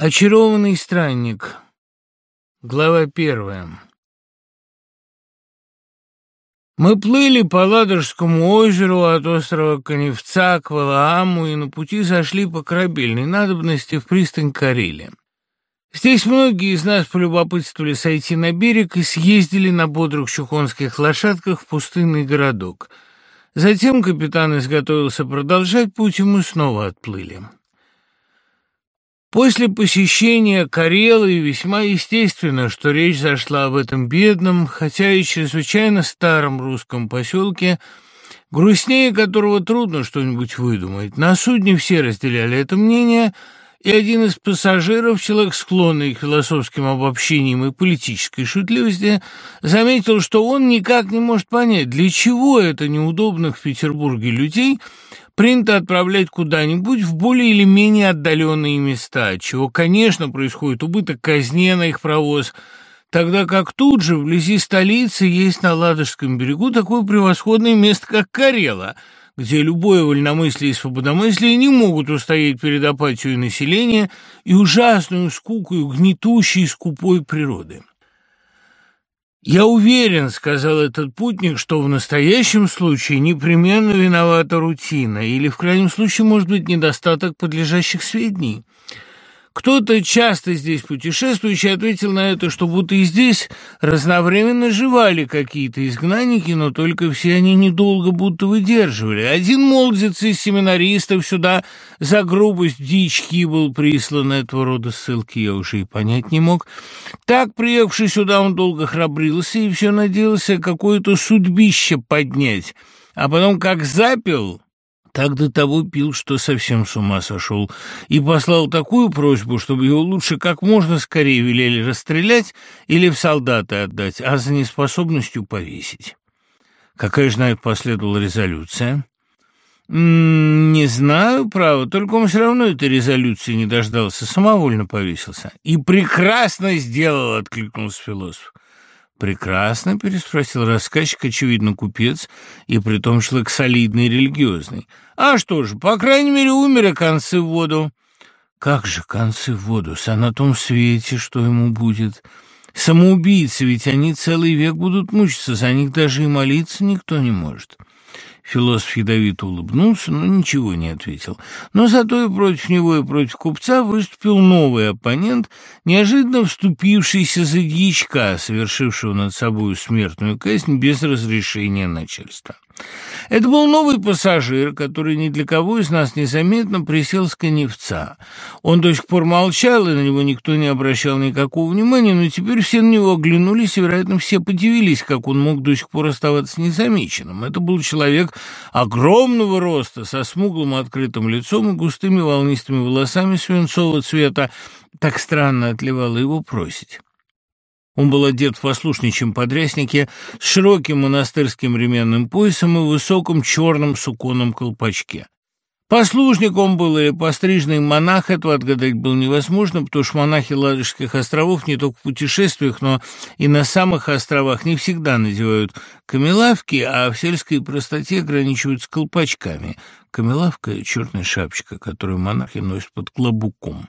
Очарованный странник. Глава первая. Мы плыли по Ладожскому озеру от острова Коневца к Валааму и на пути зашли по корабельной надобности в пристань Карелия. Здесь многие из нас полюбопытствовали сойти на берег и съездили на бодрых чухонских лошадках в пустынный городок. Затем капитан изготовился продолжать путь, и мы снова отплыли. После посещения Карелы весьма естественно, что речь зашла об этом бедном, хотя и чрезвычайно старом русском поселке, грустнее которого трудно что-нибудь выдумать. На судне все разделяли это мнение, и один из пассажиров, человек склонный к философским обобщениям и политической шутливости, заметил, что он никак не может понять, для чего это неудобных в Петербурге людей – принято отправлять куда-нибудь в более или менее отдаленные места, чего, конечно, происходит убыток казне на их провоз, тогда как тут же, вблизи столицы, есть на Ладожском берегу такое превосходное место, как Карела, где любое вольномыслие и свободомыслие не могут устоять перед апатией населения и ужасную скукою гнетущей скупой природы. «Я уверен, — сказал этот путник, — что в настоящем случае непременно виновата рутина или, в крайнем случае, может быть, недостаток подлежащих сведений». Кто-то часто здесь путешествующий ответил на это, что будто и здесь разновременно жевали какие-то изгнанники, но только все они недолго будто выдерживали. Один молодец из семинаристов сюда за грубость дички был прислан, этого рода ссылки я уже и понять не мог. Так, приехавший сюда, он долго храбрился и все надеялся какое-то судьбище поднять, а потом как запил так до того пил, что совсем с ума сошел, и послал такую просьбу, чтобы его лучше как можно скорее велели расстрелять или в солдаты отдать, а за неспособностью повесить. Какая же на это последовала резолюция? «Не знаю, право, только он все равно этой резолюции не дождался, самовольно повесился». «И прекрасно сделал», — откликнулся философ. «Прекрасно», — переспросил рассказчик, очевидно, купец, и притом человек солидный и религиозный. «А что же, по крайней мере, умер, а концы в воду». «Как же концы в воду? А на том свете, что ему будет?» «Самоубийцы, ведь они целый век будут мучиться, за них даже и молиться никто не может». Философ ядовито улыбнулся, но ничего не ответил. Но зато и против него, и против купца выступил новый оппонент, неожиданно вступившийся за дьячка, совершившего над собой смертную казнь без разрешения начальства. Это был новый пассажир, который ни для кого из нас незаметно присел с коневца. Он до сих пор молчал, и на него никто не обращал никакого внимания, но теперь все на него оглянулись, и, вероятно, все подивились, как он мог до сих пор оставаться незамеченным. Это был человек огромного роста, со смуглым открытым лицом и густыми волнистыми волосами свинцового цвета. Так странно отливало его просить. Он был одет в послушничьем подряснике с широким монастырским ременным поясом и высоком черном суконном колпачке. Послушник он был или постриженный монах, этого отгадать было невозможно, потому что монахи Ладожских островов не только в путешествиях, но и на самых островах не всегда надевают камелавки, а в сельской простоте ограничиваются колпачками. Камелавка — черная шапочка, которую монахи носят под клобуком.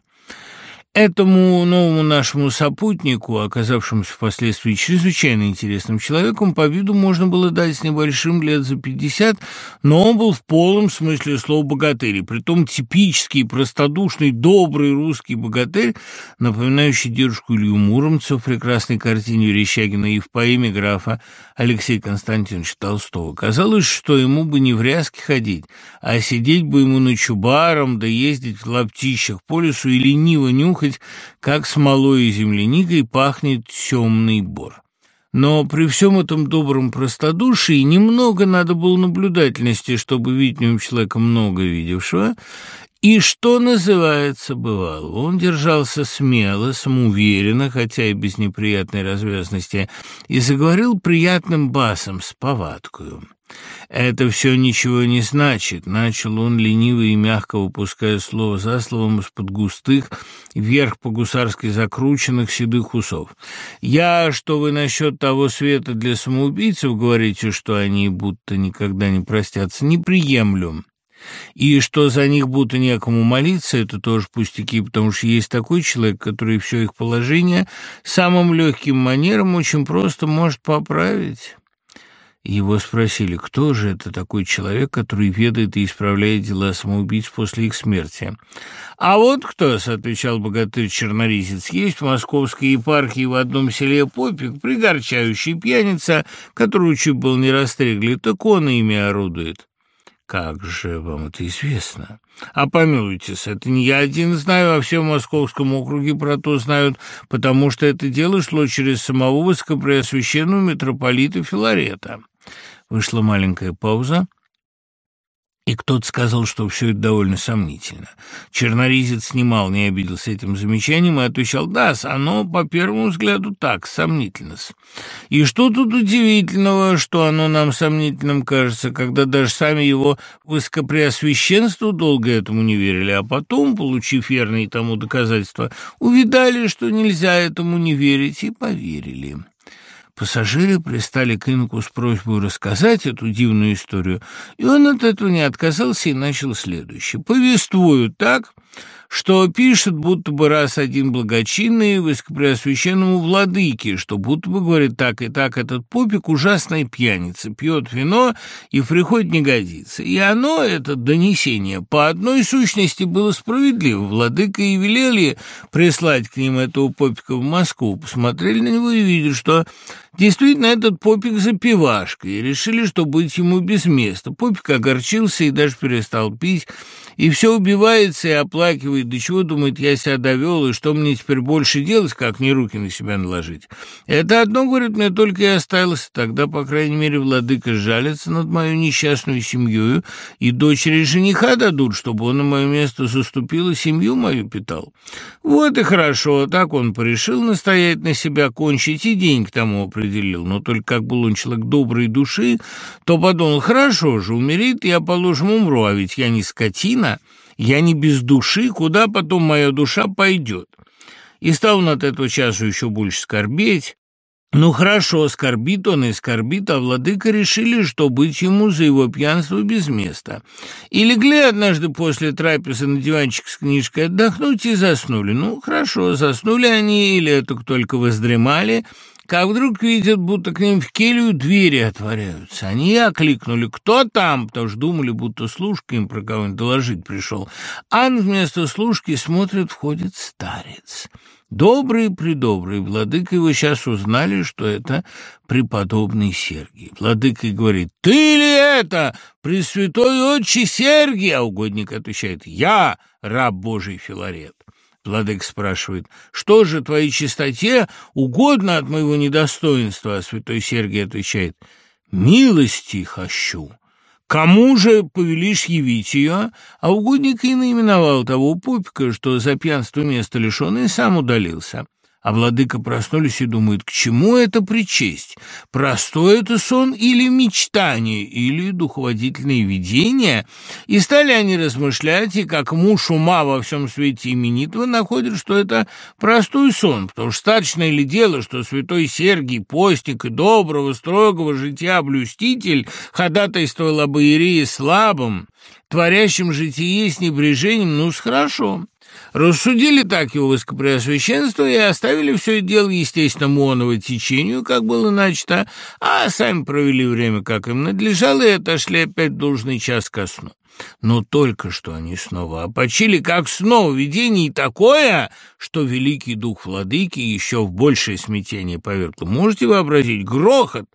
Этому новому нашему сопутнику, оказавшемуся впоследствии чрезвычайно интересным человеком, по виду можно было дать с небольшим лет за пятьдесят, но он был в полном смысле слова богатырь, притом типический, простодушный, добрый русский богатырь, напоминающий дедушку Илью Муромца в прекрасной картине Верещагина и в поэме графа Алексея Константиновича Толстого. Казалось, что ему бы не в ряске ходить, а сидеть бы ему на чубаром, да ездить в лаптищах по лесу и лениво нюхать, нюхать, как смолой и земляникой пахнет темный бор. Но при всем этом добром простодушии немного надо было наблюдательности, чтобы видеть в нем человека много видевшего, и что называется, бывало. Он держался смело, самоуверенно, хотя и без неприятной развязности, и заговорил приятным басом с повадкою. «Это все ничего не значит», — начал он лениво и мягко выпуская слово за словом из-под густых, вверх по-гусарски закрученных седых усов. «Я, что вы насчет того света для самоубийцев говорите, что они будто никогда не простятся, не приемлю». И что за них будто некому молиться, это тоже пустяки, потому что есть такой человек, который все их положение самым легким манером очень просто может поправить. Его спросили, кто же это такой человек, который ведает и исправляет дела самоубийц после их смерти. «А вот кто», — отвечал богатырь-черноризец, — «есть в московской епархии в одном селе попик, пригорчающий пьяница, которую чуть был не растрегли, так он ими орудует». «Как же вам это известно?» «А помилуйтесь, это не я один знаю, а все в Московском округе про то знают, потому что это дело шло через самого высокопреосвященного митрополита Филарета». Вышла маленькая пауза. И кто-то сказал, что все это довольно сомнительно. Черноризец снимал, не обиделся этим замечанием и отвечал, да, оно по первому взгляду так, сомнительно. И что тут удивительного, что оно нам сомнительным кажется, когда даже сами его высокопреосвященство долго этому не верили, а потом, получив верные тому доказательства, увидали, что нельзя этому не верить, и поверили. Пассажиры пристали к Инку с просьбой рассказать эту дивную историю, и он от этого не отказался и начал следующее. Повествую так, что пишет, будто бы раз один благочинный высокопреосвященному владыке, что будто бы говорит так и так, этот попик ужасная пьяница, пьет вино и в приход не годится. И оно, это донесение, по одной сущности было справедливо. Владыка и велели прислать к ним этого попика в Москву, посмотрели на него и видели, что Действительно, этот Попик запивашка, и решили, что быть ему без места. Попик огорчился и даже перестал пить, и все убивается и оплакивает, до чего, думает, я себя довел, и что мне теперь больше делать, как не руки на себя наложить. Это одно, говорит, мне только и осталось. Тогда, по крайней мере, владыка жалится над мою несчастную семьей, и дочери жениха дадут, чтобы он на мое место заступил и семью мою питал. Вот и хорошо, так он порешил настоять на себя кончить, и день к тому определил, но только как был он человек доброй души, то подумал, хорошо же, умереть я, положим, умру, а ведь я не скотина, я не без души, куда потом моя душа пойдет? И стал он от этого часу еще больше скорбеть, ну хорошо, скорбит он и скорбит, а владыка решили, что быть ему за его пьянство без места. И легли однажды после трапезы на диванчик с книжкой отдохнуть и заснули. Ну хорошо, заснули они или это только воздремали, как вдруг видят, будто к ним в келью двери отворяются. Они окликнули «Кто там?», потому что думали, будто служка им про кого-нибудь доложить пришел. А вместо служки смотрит, входит старец. Добрый-предобрый, владыка его сейчас узнали, что это преподобный Сергий. Владыка говорит, «Ты ли это, Пресвятой Отче Сергий?» А угодник отвечает, «Я, раб Божий Филарет». Владык спрашивает, «Что же твоей чистоте угодно от моего недостоинства?» А святой Сергий отвечает, «Милости хочу». Кому же повелишь явить ее? А угодник и наименовал того пупика, что за пьянство место лишенное, сам удалился. А владыка проснулись и думают, к чему это причесть? Простой это сон или мечтание, или духоводительное видение? И стали они размышлять, и как муж ума во всем свете именитого находят, что это простой сон, потому что стачное ли дело, что святой Сергий, постник и доброго, строгого жития блюститель, ходатайствовал об Иерее слабым, творящим житие с небрежением, ну, с хорошо. Рассудили так его высокопреосвященство и оставили все дело, естественно, моново течению, как было начато, а сами провели время, как им надлежало, и отошли опять должный час ко сну. Но только что они снова опочили, как снова видение такое, что великий дух владыки еще в большее смятение повергло. Можете вообразить? Грохот!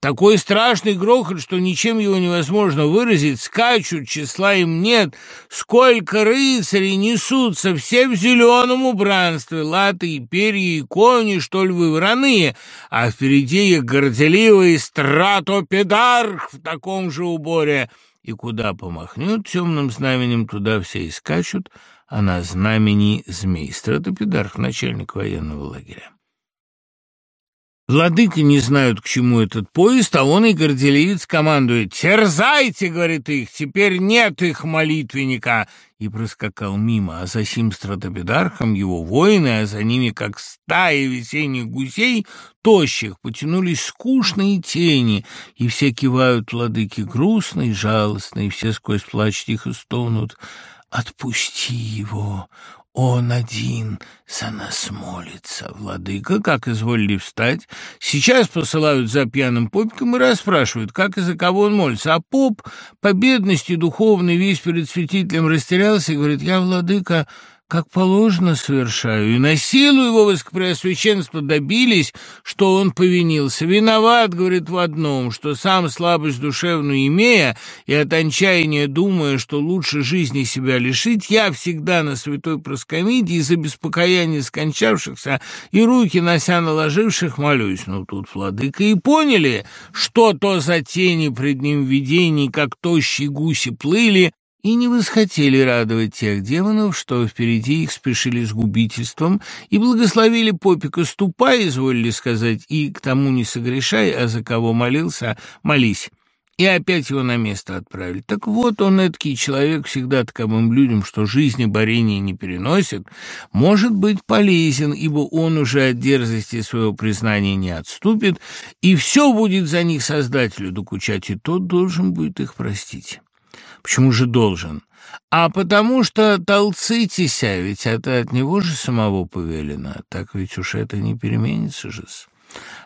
Такой страшный грохот, что ничем его невозможно выразить. Скачут, числа им нет. Сколько рыцарей несутся, все в зеленом убранстве, латы и перья, и кони, что ли, вывраные, а впереди их горделивый стратопедарх в таком же уборе — и куда помахнет темным знаменем, туда все и скачут, а на знамени змей. Стратопедарх, начальник военного лагеря. Владыки не знают, к чему этот поезд, а он и горделивец командует. «Терзайте!» — говорит их. «Теперь нет их молитвенника!» И проскакал мимо, а за сим стратопедархом его воины, а за ними, как стаи весенних гусей, тощих, потянулись скучные тени, и все кивают владыки грустно и жалостно, и все сквозь плач тихо стонут «Отпусти его! Он один за нас молится, владыка, как изволили встать. Сейчас посылают за пьяным попиком и расспрашивают, как и за кого он молится. А поп по бедности духовной весь перед святителем растерялся и говорит, я, владыка, как положено совершаю, и на силу его высокопреосвященства добились, что он повинился. Виноват, говорит, в одном, что сам слабость душевную имея и от отчаяния думая, что лучше жизни себя лишить, я всегда на святой проскомидии за беспокояние скончавшихся и руки нося наложивших молюсь. Ну, тут владыка и поняли, что то за тени пред ним видений, как тощие гуси плыли, и не восхотели радовать тех демонов, что впереди их спешили с губительством, и благословили попика «ступай», изволили сказать, и к тому не согрешай, а за кого молился, молись. И опять его на место отправили. Так вот он, эдакий человек, всегда таковым людям, что жизни борения не переносит, может быть полезен, ибо он уже от дерзости своего признания не отступит, и все будет за них Создателю докучать, и тот должен будет их простить. Почему же должен? А потому что толцитеся, ведь это от него же самого повелено. Так ведь уж это не переменится же.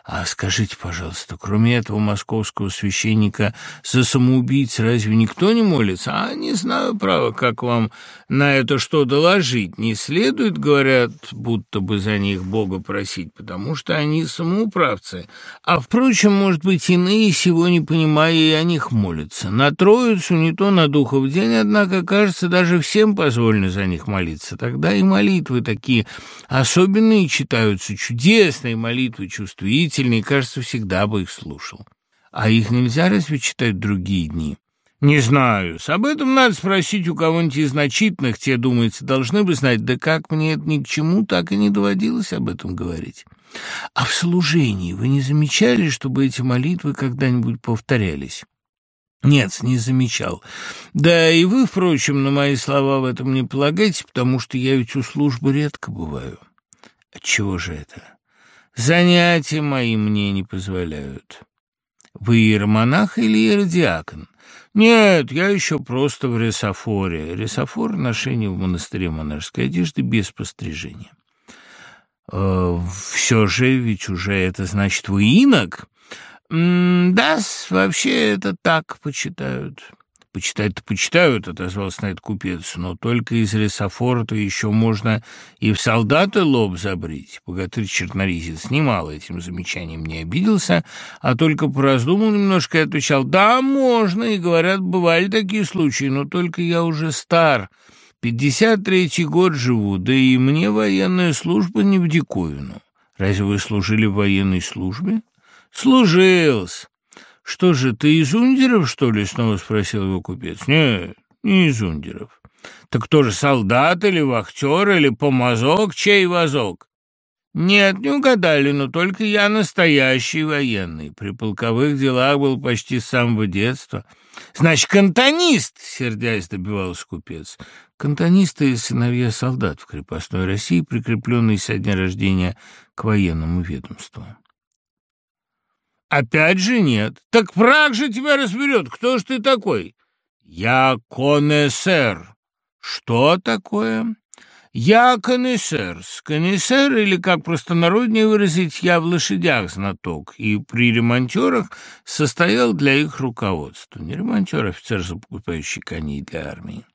А скажите, пожалуйста, кроме этого московского священника за самоубийц разве никто не молится? А не знаю, право, как вам на это что доложить. Не следует, говорят, будто бы за них Бога просить, потому что они самоуправцы. А, впрочем, может быть, иные сего не понимая и о них молятся. На Троицу, не то на Духов день, однако, кажется, даже всем позволено за них молиться. Тогда и молитвы такие особенные читаются, чудесные молитвы, чувствительные, чувствительный, кажется, всегда бы их слушал. А их нельзя разве читать другие дни? Не знаю. Об этом надо спросить у кого-нибудь из значительных, те, думается, должны бы знать. Да как мне это ни к чему, так и не доводилось об этом говорить. А в служении вы не замечали, чтобы эти молитвы когда-нибудь повторялись? Нет, не замечал. Да и вы, впрочем, на мои слова в этом не полагайте, потому что я ведь у службы редко бываю. Отчего же это? Занятия мои мне не позволяют. Вы иеромонах или иеродиакон? Нет, я еще просто в ресофоре. Ресофор — ношение в монастыре монашеской одежды без пострижения. Э, все же, ведь уже это значит вы инок? Да, вообще это так почитают. «Почитать-то почитают», — отозвался на это купец, «но только из ресофора-то еще можно и в солдаты лоб забрить». Богатырь Черноризец немало этим замечанием не обиделся, а только пораздумал немножко и отвечал, «Да, можно, и, говорят, бывали такие случаи, но только я уже стар». Пятьдесят третий год живу, да и мне военная служба не в диковину. Разве вы служили в военной службе? Служился. «Что же, ты из Ундеров, что ли?» — снова спросил его купец. «Нет, не из Ундеров. Так кто же, солдат или вахтер, или помазок, чей вазок?» «Нет, не угадали, но только я настоящий военный. При полковых делах был почти с самого детства». «Значит, кантонист!» — сердясь добивался купец. Кантонисты сыновья солдат в крепостной России, прикрепленные со дня рождения к военному ведомству. Опять же нет. Так Праг же тебя разберет. Кто ж ты такой? Я конессер. Что такое? Я конессер. Конессер, или, как простонароднее выразить, я в лошадях знаток, и при ремонтерах состоял для их руководства. Не ремонтер, а офицер, закупающий коней для армии.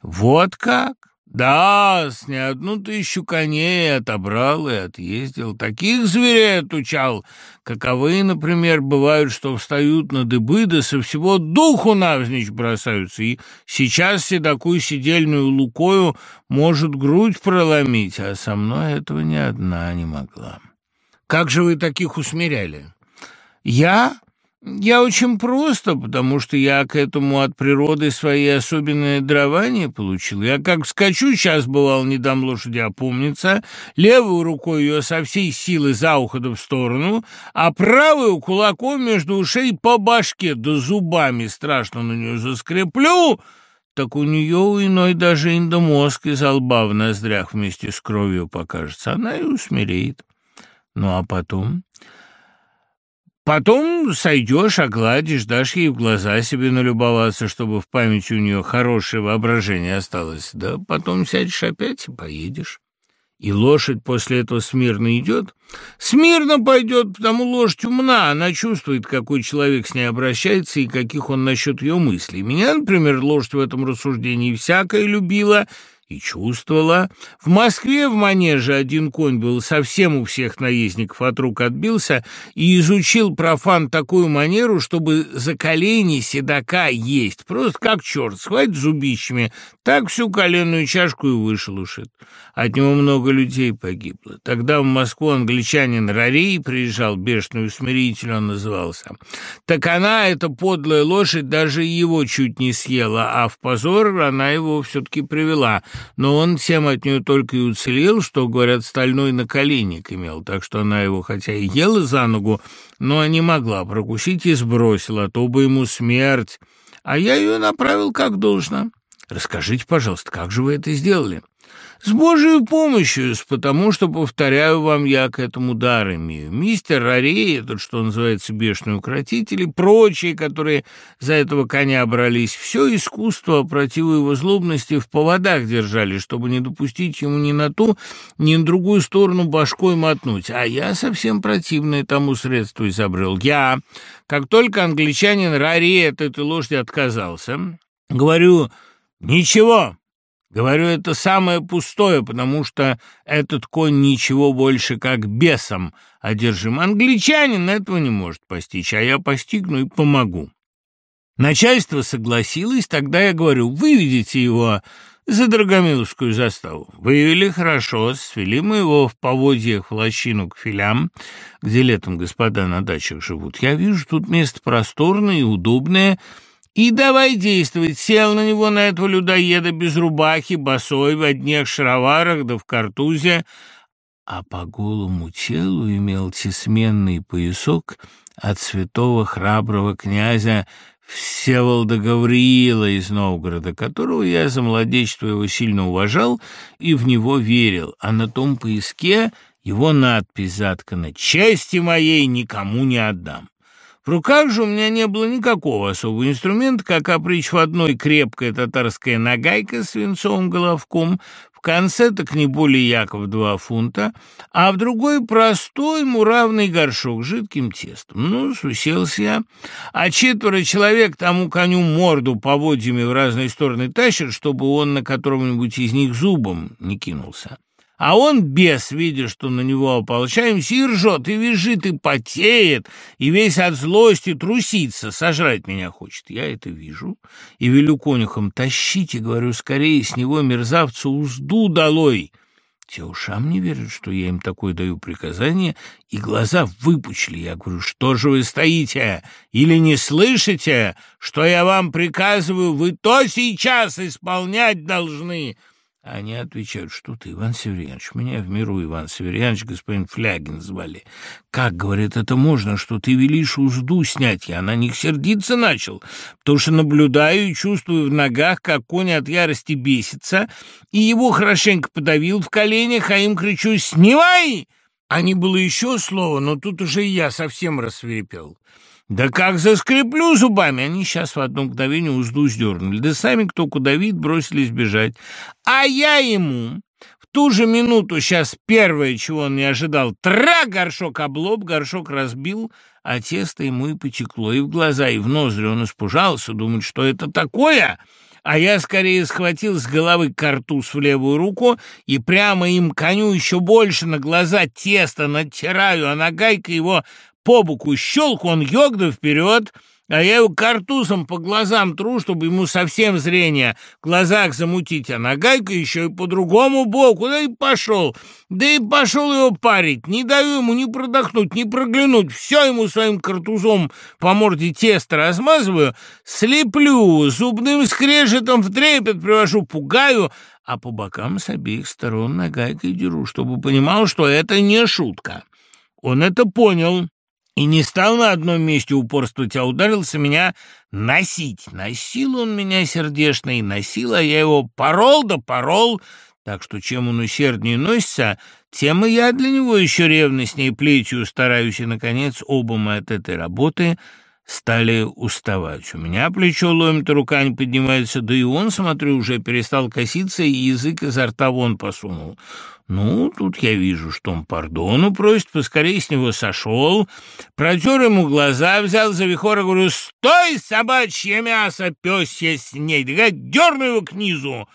Вот как? Да, с не одну тысячу коней отобрал и отъездил. Таких зверей отучал, каковы, например, бывают, что встают на дыбы, да со всего духу навзничь бросаются, и сейчас седокую сидельную лукою может грудь проломить, а со мной этого ни одна не могла. Как же вы таких усмиряли? Я я очень просто, потому что я к этому от природы свои особенные дарования получил. Я как скачу, сейчас бывал, не дам лошади опомниться, левой рукой ее со всей силы за ухо в сторону, а правую кулаком между ушей по башке, да зубами страшно на нее заскреплю, так у нее у иной даже индомозг из лба в ноздрях вместе с кровью покажется. Она и усмиреет. Ну, а потом... Потом сойдешь, огладишь, дашь ей в глаза себе налюбоваться, чтобы в памяти у нее хорошее воображение осталось. Да потом сядешь опять и поедешь. И лошадь после этого смирно идет? Смирно пойдет, потому лошадь умна, она чувствует, какой человек с ней обращается и каких он насчет ее мыслей. Меня, например, лошадь в этом рассуждении всякое любила и чувствовала. В Москве в манеже один конь был совсем у всех наездников от рук отбился и изучил профан такую манеру, чтобы за колени седока есть, просто как черт, схватит зубищами, так всю коленную чашку и вышелушит. От него много людей погибло. Тогда в Москву англичанин Рарей приезжал, бешеный усмиритель он назывался. Так она, эта подлая лошадь, даже его чуть не съела, а в позор она его все-таки привела — но он всем от нее только и уцелел, что, говорят, стальной наколенник имел, так что она его хотя и ела за ногу, но не могла прокусить и сбросила, то бы ему смерть, а я ее направил как должно. Расскажите, пожалуйста, как же вы это сделали?» С Божьей помощью, потому что, повторяю вам, я к этому дар имею. Мистер Рарей, этот, что называется, бешеный укротитель, и прочие, которые за этого коня брались, все искусство противу его злобности в поводах держали, чтобы не допустить ему ни на ту, ни на другую сторону башкой мотнуть. А я совсем противное тому средство изобрел. Я, как только англичанин Рарей от этой лошади отказался, говорю, ничего, Говорю, это самое пустое, потому что этот конь ничего больше как бесом одержим. Англичанин этого не может постичь, а я постигну и помогу. Начальство согласилось, тогда я говорю, выведите его за Драгомиловскую заставу. Вывели хорошо, свели мы его в поводьях в лощину к филям, где летом господа на дачах живут. Я вижу, тут место просторное и удобное, и давай действовать. Сел на него, на этого людоеда, без рубахи, босой, в одних шароварах да в картузе, а по голому телу имел тесменный поясок от святого храброго князя Всеволода Гавриила из Новгорода, которого я за младенчество его сильно уважал и в него верил, а на том пояске его надпись заткана «Чести моей никому не отдам». В руках же у меня не было никакого особого инструмента, как опричь в одной крепкая татарская нагайка с свинцовым головком, в конце так не более яков два фунта, а в другой простой муравный горшок с жидким тестом. Ну, уселся я, а четверо человек тому коню морду поводьями в разные стороны тащат, чтобы он на котором-нибудь из них зубом не кинулся. А он, бес, видя, что на него ополчаемся, и ржет, и визжит, и потеет, и весь от злости трусится, сожрать меня хочет. Я это вижу, и велю конюхам, тащите, говорю, скорее с него мерзавцу узду долой. Те ушам не верят, что я им такое даю приказание, и глаза выпучили. Я говорю, что же вы стоите? Или не слышите, что я вам приказываю? Вы то сейчас исполнять должны. Они отвечают, что ты, Иван Северьянович, меня в миру Иван Северьянович, господин Флягин звали. Как, говорит, это можно, что ты велишь узду снять? Я на них сердиться начал, потому что наблюдаю и чувствую в ногах, как конь от ярости бесится, и его хорошенько подавил в коленях, а им кричу «Снимай!» А не было еще слова, но тут уже я совсем рассверепел. Да как заскреплю зубами! Они сейчас в одно мгновение узду сдернули. Да сами кто куда вид бросились бежать. А я ему в ту же минуту сейчас первое, чего он не ожидал, тра, горшок облоб, горшок разбил, а тесто ему и потекло, и в глаза, и в ноздри. Он испужался, думает, что это такое а я скорее схватил с головы картуз в левую руку и прямо им коню еще больше на глаза тесто натираю, а нагайка его по боку щелк, он ёгда вперед, а я его картузом по глазам тру, чтобы ему совсем зрение в глазах замутить, а нагайка еще и по другому боку, да и пошел, да и пошел его парить, не даю ему ни продохнуть, ни проглянуть, все ему своим картузом по морде тесто размазываю, слеплю, зубным скрежетом в трепет привожу, пугаю, а по бокам с обеих сторон нагайкой деру, чтобы понимал, что это не шутка. Он это понял И не стал на одном месте упорствовать, а ударился меня носить. Носил он меня сердечно и носил, а я его порол да порол, так что чем он усерднее носится, тем и я для него еще ревностнее плетью стараюсь, и, наконец, оба мы от этой работы стали уставать. У меня плечо ломит, рука не поднимается, да и он, смотрю, уже перестал коситься и язык изо рта вон посунул. Ну, тут я вижу, что он пардону просит, поскорее с него сошел, протер ему глаза, взял за вихор и говорю, «Стой, собачье мясо, я с ней, дерну его к низу!»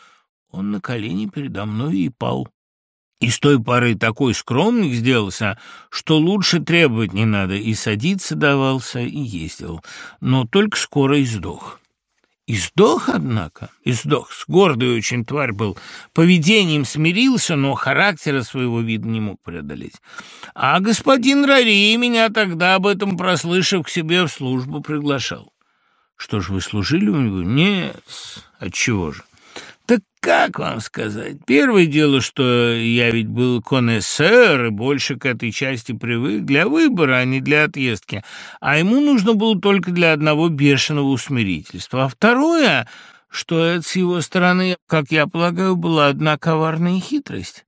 Он на колени передо мной и пал. И с той поры такой скромник сделался, что лучше требовать не надо, и садиться давался, и ездил, но только скоро и сдох. И сдох, однако, и сдох. С гордой очень тварь был. Поведением смирился, но характера своего вида не мог преодолеть. А господин Рари меня тогда, об этом прослышав, к себе в службу приглашал. Что ж, вы служили у него? Нет. Отчего же? Так как вам сказать? Первое дело, что я ведь был конессер и больше к этой части привык для выбора, а не для отъездки. А ему нужно было только для одного бешеного усмирительства. А второе, что это с его стороны, как я полагаю, была одна коварная хитрость.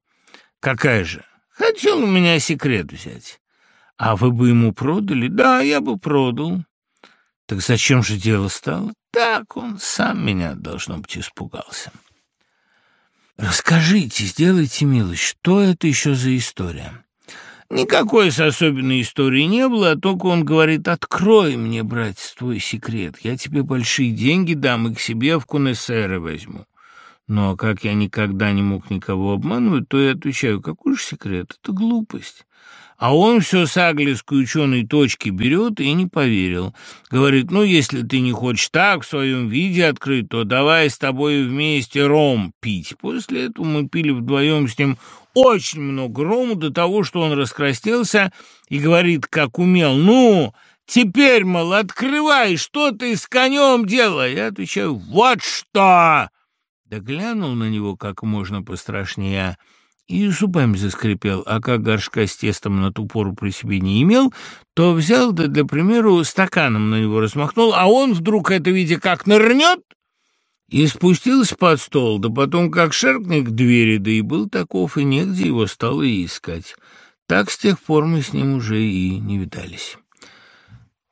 Какая же? Хотел у меня секрет взять. А вы бы ему продали? Да, я бы продал. Так зачем же дело стало? Так он сам меня, должно быть, испугался. «Расскажите, сделайте милость, что это еще за история?» Никакой особенной истории не было, а только он говорит, «Открой мне, братец, твой секрет, я тебе большие деньги дам и к себе в кунессеры возьму». Но как я никогда не мог никого обманывать, то я отвечаю, какой же секрет? Это глупость. А он все с аглицкой ученой точки берет и не поверил. Говорит, ну, если ты не хочешь так в своем виде открыть, то давай с тобой вместе ром пить. После этого мы пили вдвоем с ним очень много рому до того, что он раскраснелся и говорит, как умел, ну... Теперь, мол, открывай, что ты с конем делаешь? Я отвечаю, вот что! Да глянул на него как можно пострашнее, и зубами заскрипел, а как горшка с тестом на ту пору при себе не имел, то взял, да для примеру, стаканом на него размахнул, а он вдруг это, видя, как нырнет, и спустился под стол, да потом как шеркнет к двери, да и был таков, и негде его стало искать. Так с тех пор мы с ним уже и не видались.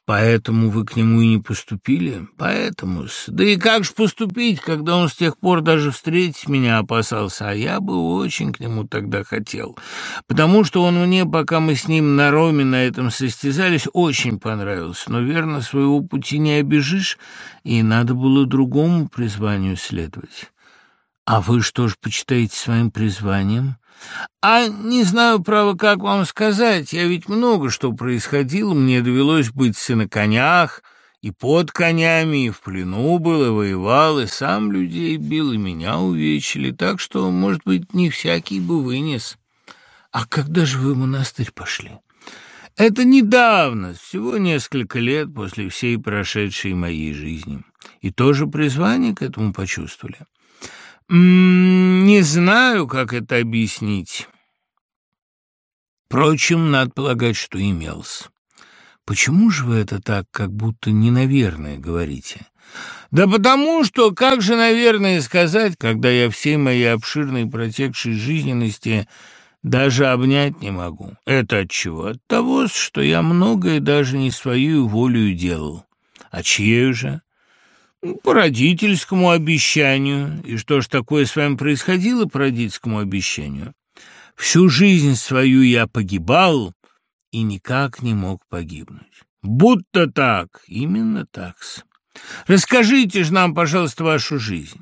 Поэтому вы к нему и не поступили? Поэтому -с. Да и как же поступить, когда он с тех пор даже встретить меня опасался, а я бы очень к нему тогда хотел. Потому что он мне, пока мы с ним на роме на этом состязались, очень понравился. Но верно, своего пути не обижишь, и надо было другому призванию следовать. А вы что ж почитаете своим призванием? А не знаю, право, как вам сказать. Я ведь много что происходило. Мне довелось быть и на конях, и под конями, и в плену был, и воевал, и сам людей бил, и меня увечили. Так что, может быть, не всякий бы вынес. А когда же вы в монастырь пошли? Это недавно, всего несколько лет после всей прошедшей моей жизни. И тоже призвание к этому почувствовали. Не знаю, как это объяснить. Впрочем, надо полагать, что имелся. Почему же вы это так, как будто не наверное говорите? Да потому что, как же, наверное, сказать, когда я всей моей обширной протекшей жизненности даже обнять не могу? Это от чего? От того, что я многое даже не свою волю делал. А чьей же? По родительскому обещанию. И что ж такое с вами происходило по родительскому обещанию? Всю жизнь свою я погибал и никак не мог погибнуть. Будто так, именно так. -с. Расскажите же нам, пожалуйста, вашу жизнь.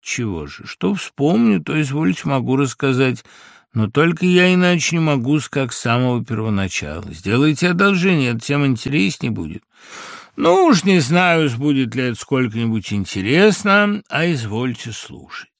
Чего же? Что вспомню, то извольте могу рассказать. Но только я иначе не могу, как с самого первоначала. Сделайте одолжение, это тем интереснее будет. Ну уж не знаю, будет ли это сколько-нибудь интересно, а извольте слушать.